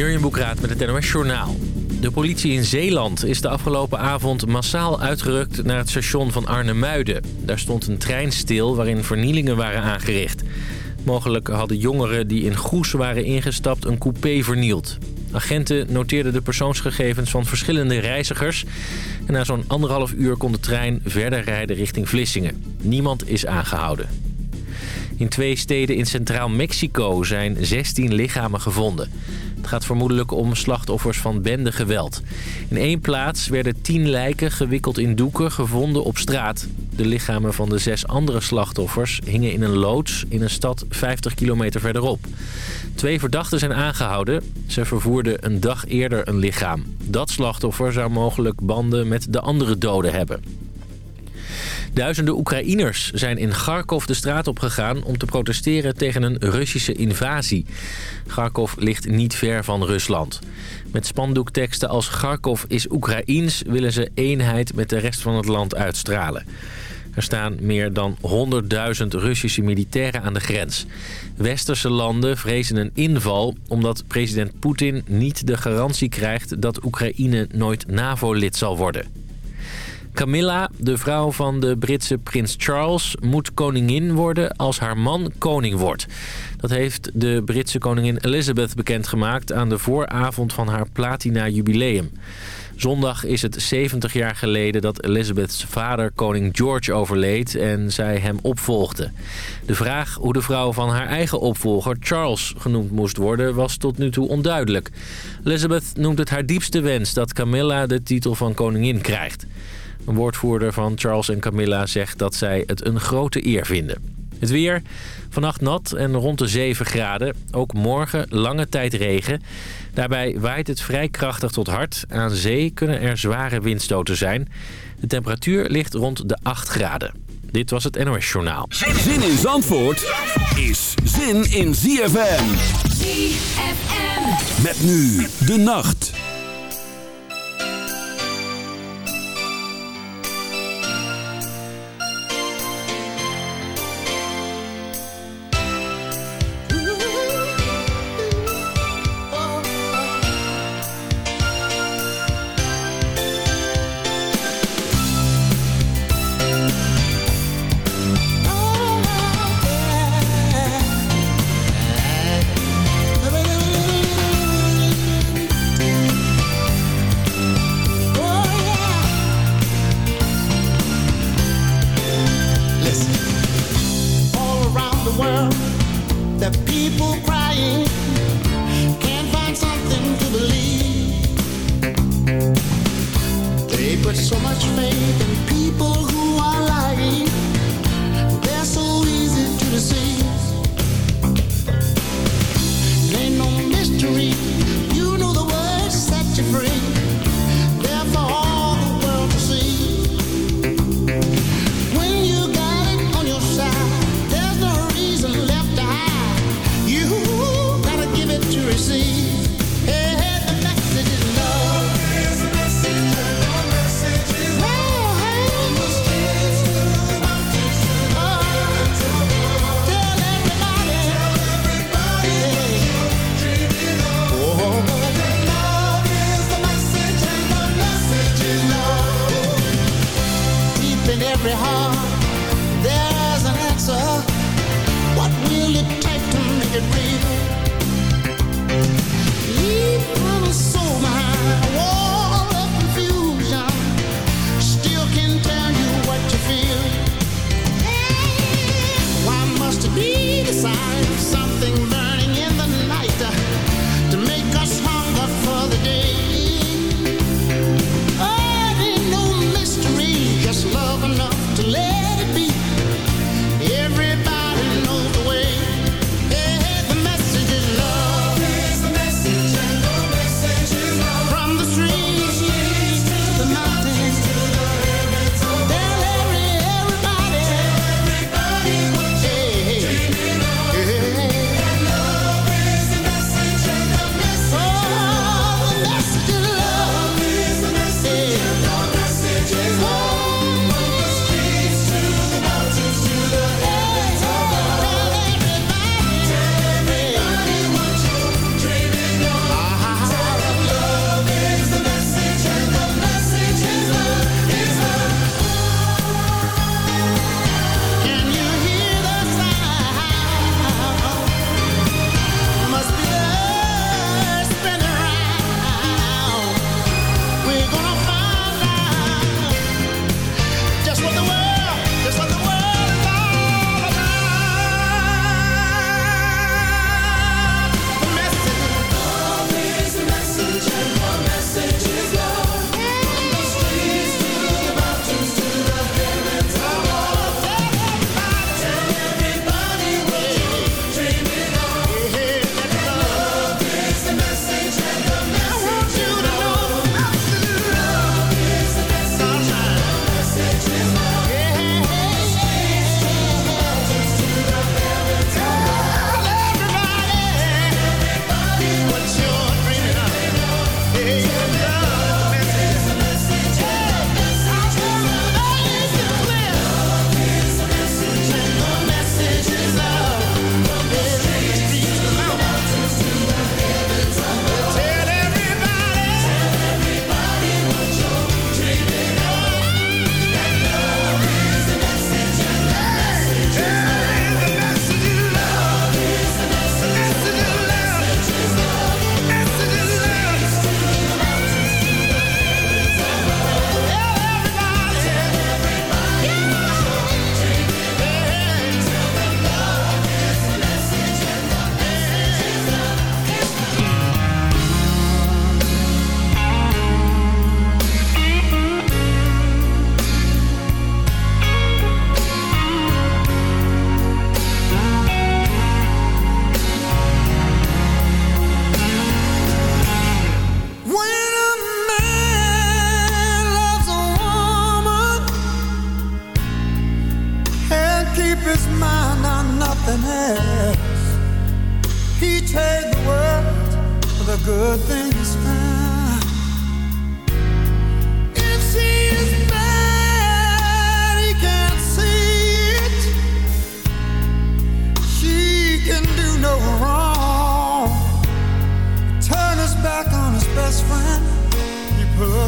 Jurjen Boekraat met het NOS Journaal. De politie in Zeeland is de afgelopen avond massaal uitgerukt naar het station van Arnhemuiden. Daar stond een trein stil waarin vernielingen waren aangericht. Mogelijk hadden jongeren die in Goes waren ingestapt een coupé vernield. Agenten noteerden de persoonsgegevens van verschillende reizigers. En na zo'n anderhalf uur kon de trein verder rijden richting Vlissingen. Niemand is aangehouden. In twee steden in Centraal Mexico zijn 16 lichamen gevonden. Het gaat vermoedelijk om slachtoffers van bendegeweld. In één plaats werden 10 lijken gewikkeld in doeken gevonden op straat. De lichamen van de zes andere slachtoffers hingen in een loods in een stad 50 kilometer verderop. Twee verdachten zijn aangehouden. Ze vervoerden een dag eerder een lichaam. Dat slachtoffer zou mogelijk banden met de andere doden hebben. Duizenden Oekraïners zijn in Kharkov de straat op gegaan om te protesteren tegen een Russische invasie. Kharkov ligt niet ver van Rusland. Met spandoekteksten als Kharkov is Oekraïens willen ze eenheid met de rest van het land uitstralen. Er staan meer dan 100.000 Russische militairen aan de grens. Westerse landen vrezen een inval omdat president Poetin niet de garantie krijgt dat Oekraïne nooit NAVO-lid zal worden. Camilla, de vrouw van de Britse prins Charles, moet koningin worden als haar man koning wordt. Dat heeft de Britse koningin Elizabeth bekendgemaakt aan de vooravond van haar platina-jubileum. Zondag is het 70 jaar geleden dat Elizabeths vader koning George overleed en zij hem opvolgde. De vraag hoe de vrouw van haar eigen opvolger Charles genoemd moest worden was tot nu toe onduidelijk. Elizabeth noemt het haar diepste wens dat Camilla de titel van koningin krijgt. Een woordvoerder van Charles en Camilla zegt dat zij het een grote eer vinden. Het weer, vannacht nat en rond de 7 graden. Ook morgen lange tijd regen. Daarbij waait het vrij krachtig tot hard. Aan zee kunnen er zware windstoten zijn. De temperatuur ligt rond de 8 graden. Dit was het NOS Journaal. Zin in Zandvoort is zin in ZFM. ZFM. Met nu de nacht.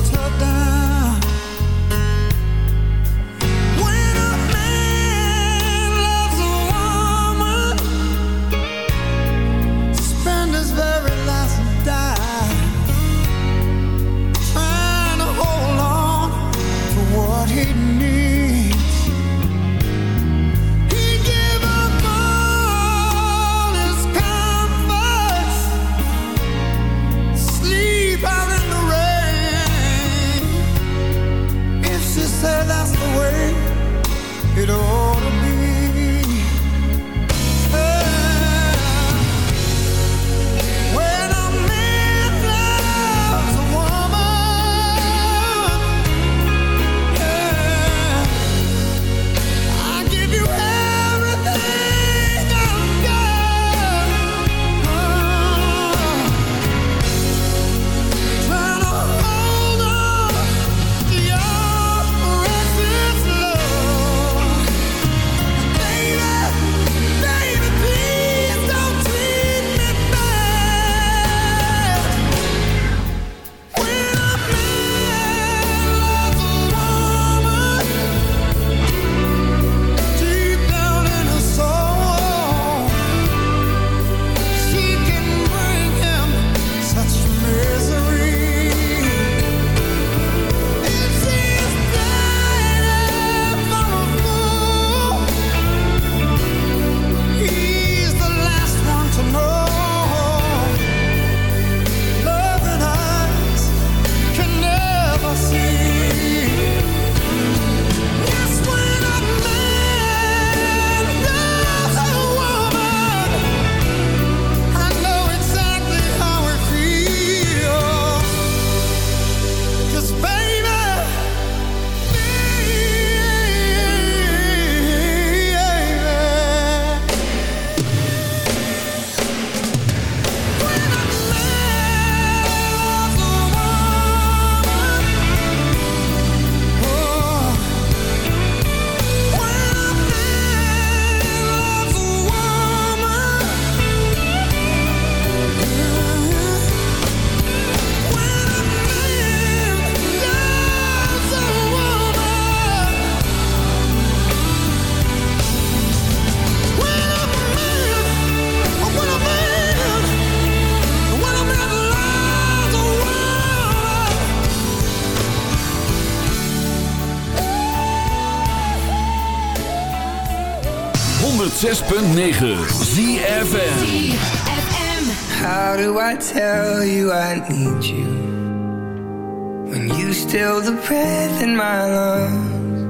clouds are down. 106.9 ZFM How do I tell you I need you? When you still the breath in my lungs.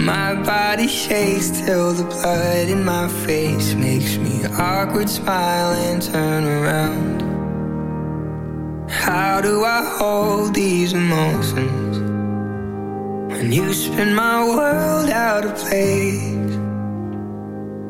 My body shakes till the blood in my face Makes me awkward smile and turn around. How do I hold these emotions? When you spin my world out of place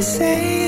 the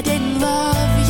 I didn't love you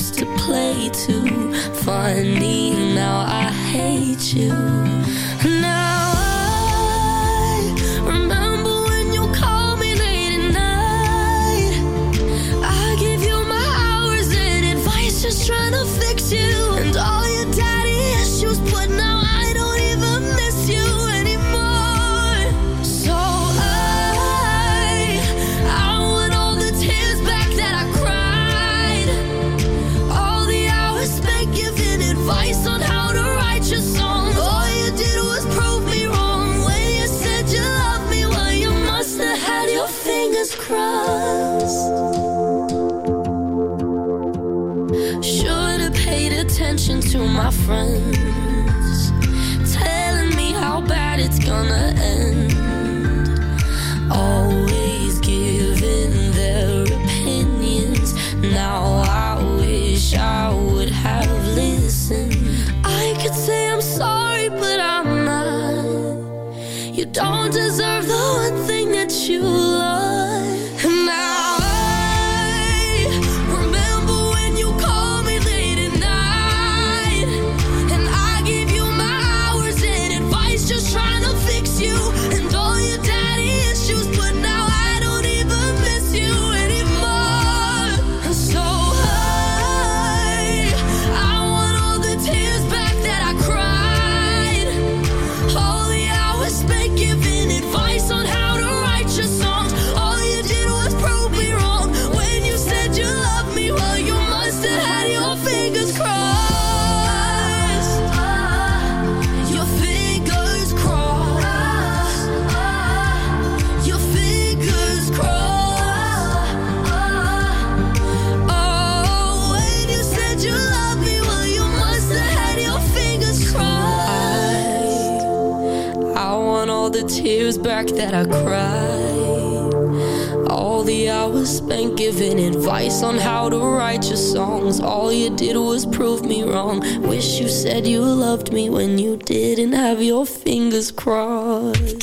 used to play to. Funny, now I hate you. loved me when you didn't have your fingers crossed.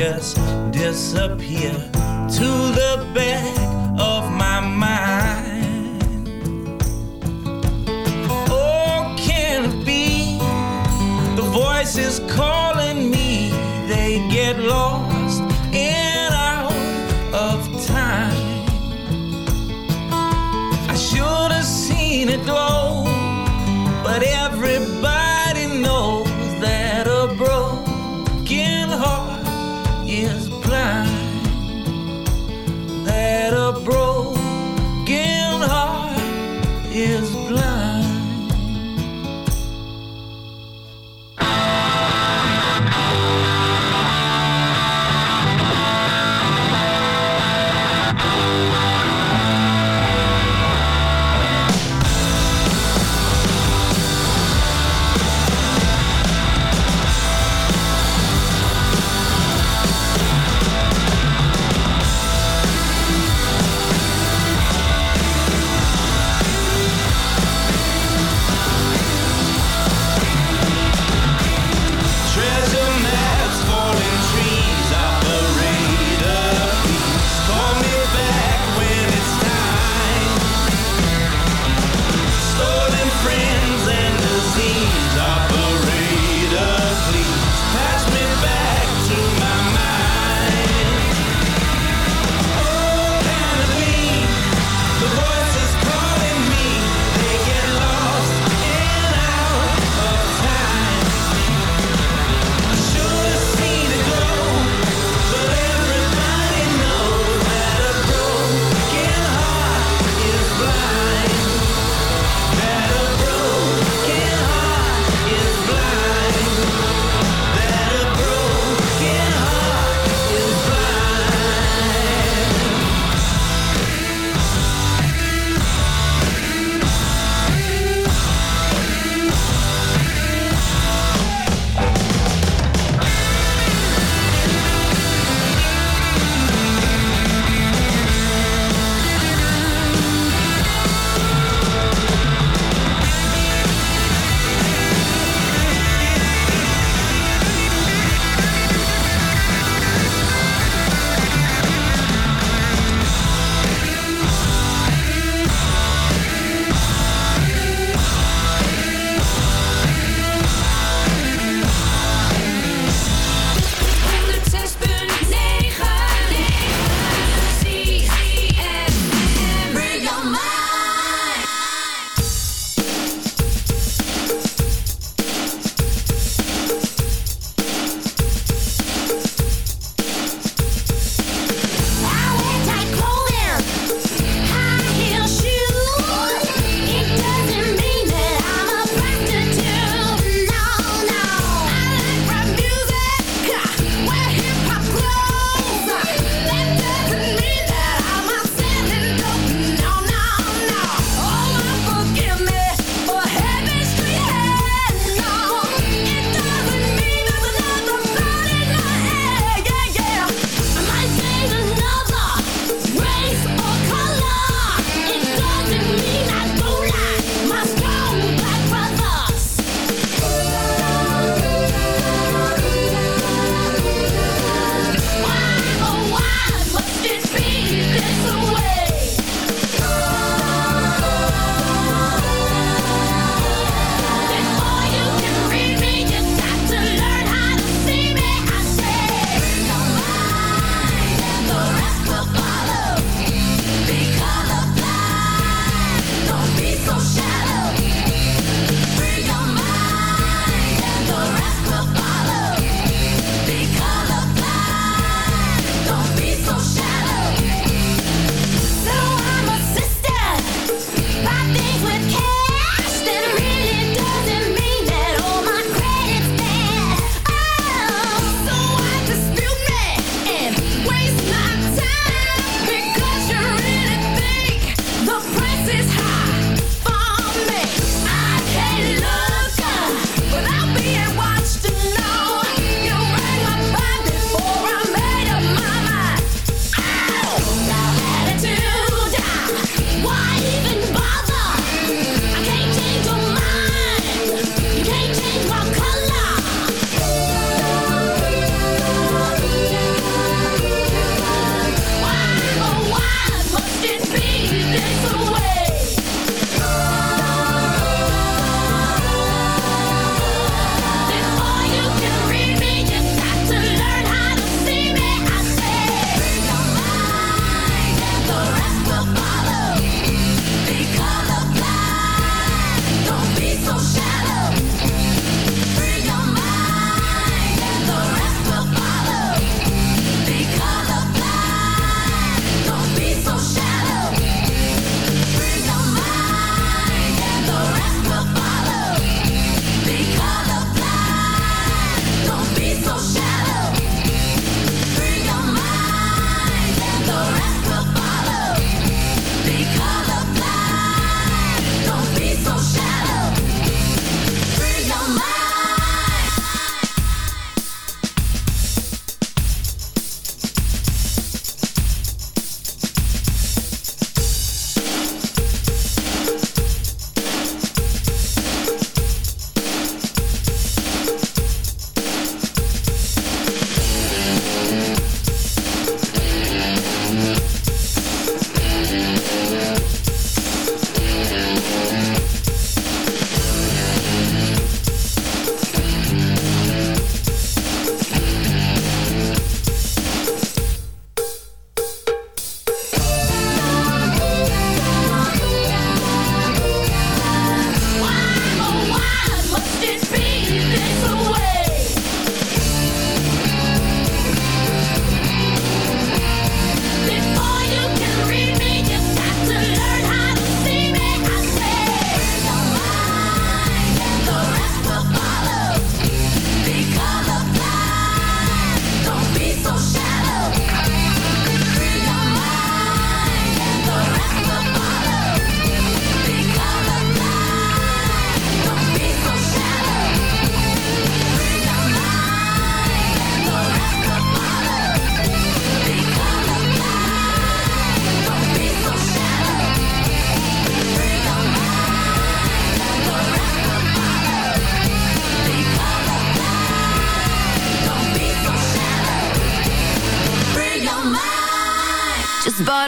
Just disappear to the back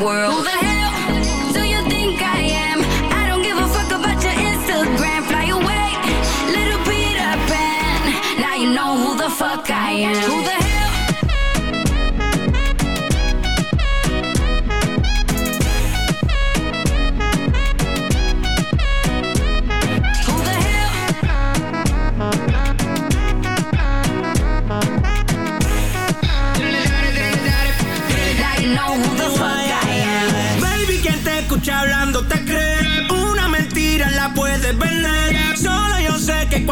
world.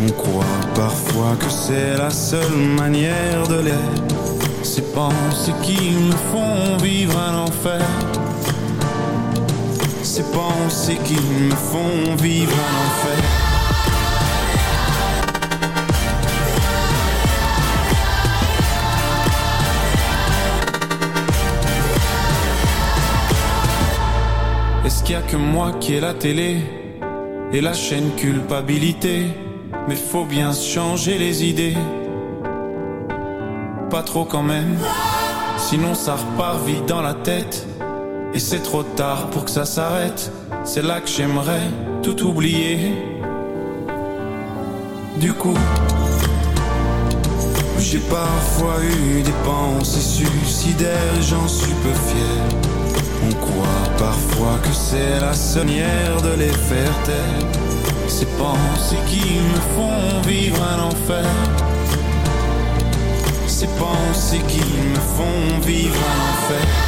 On croit parfois que c'est la seule manière de l'être. Ces pensées qui me font vivre un enfer. Ces pensées qui me font vivre un enfer. Est-ce qu'il y a que moi qui ai la télé et la chaîne culpabilité? Mais faut bien changer les idées. Pas trop quand même, sinon ça repart vite dans la tête. Et c'est trop tard pour que ça s'arrête. C'est là que j'aimerais tout oublier. Du coup, j'ai parfois eu des pensées suicidaires j'en suis peu fier. On croit parfois que c'est la sonnière de les faire taire. Ces pensées qui me font vivre un enfer. Ces pensées qui me font vivre un enfer.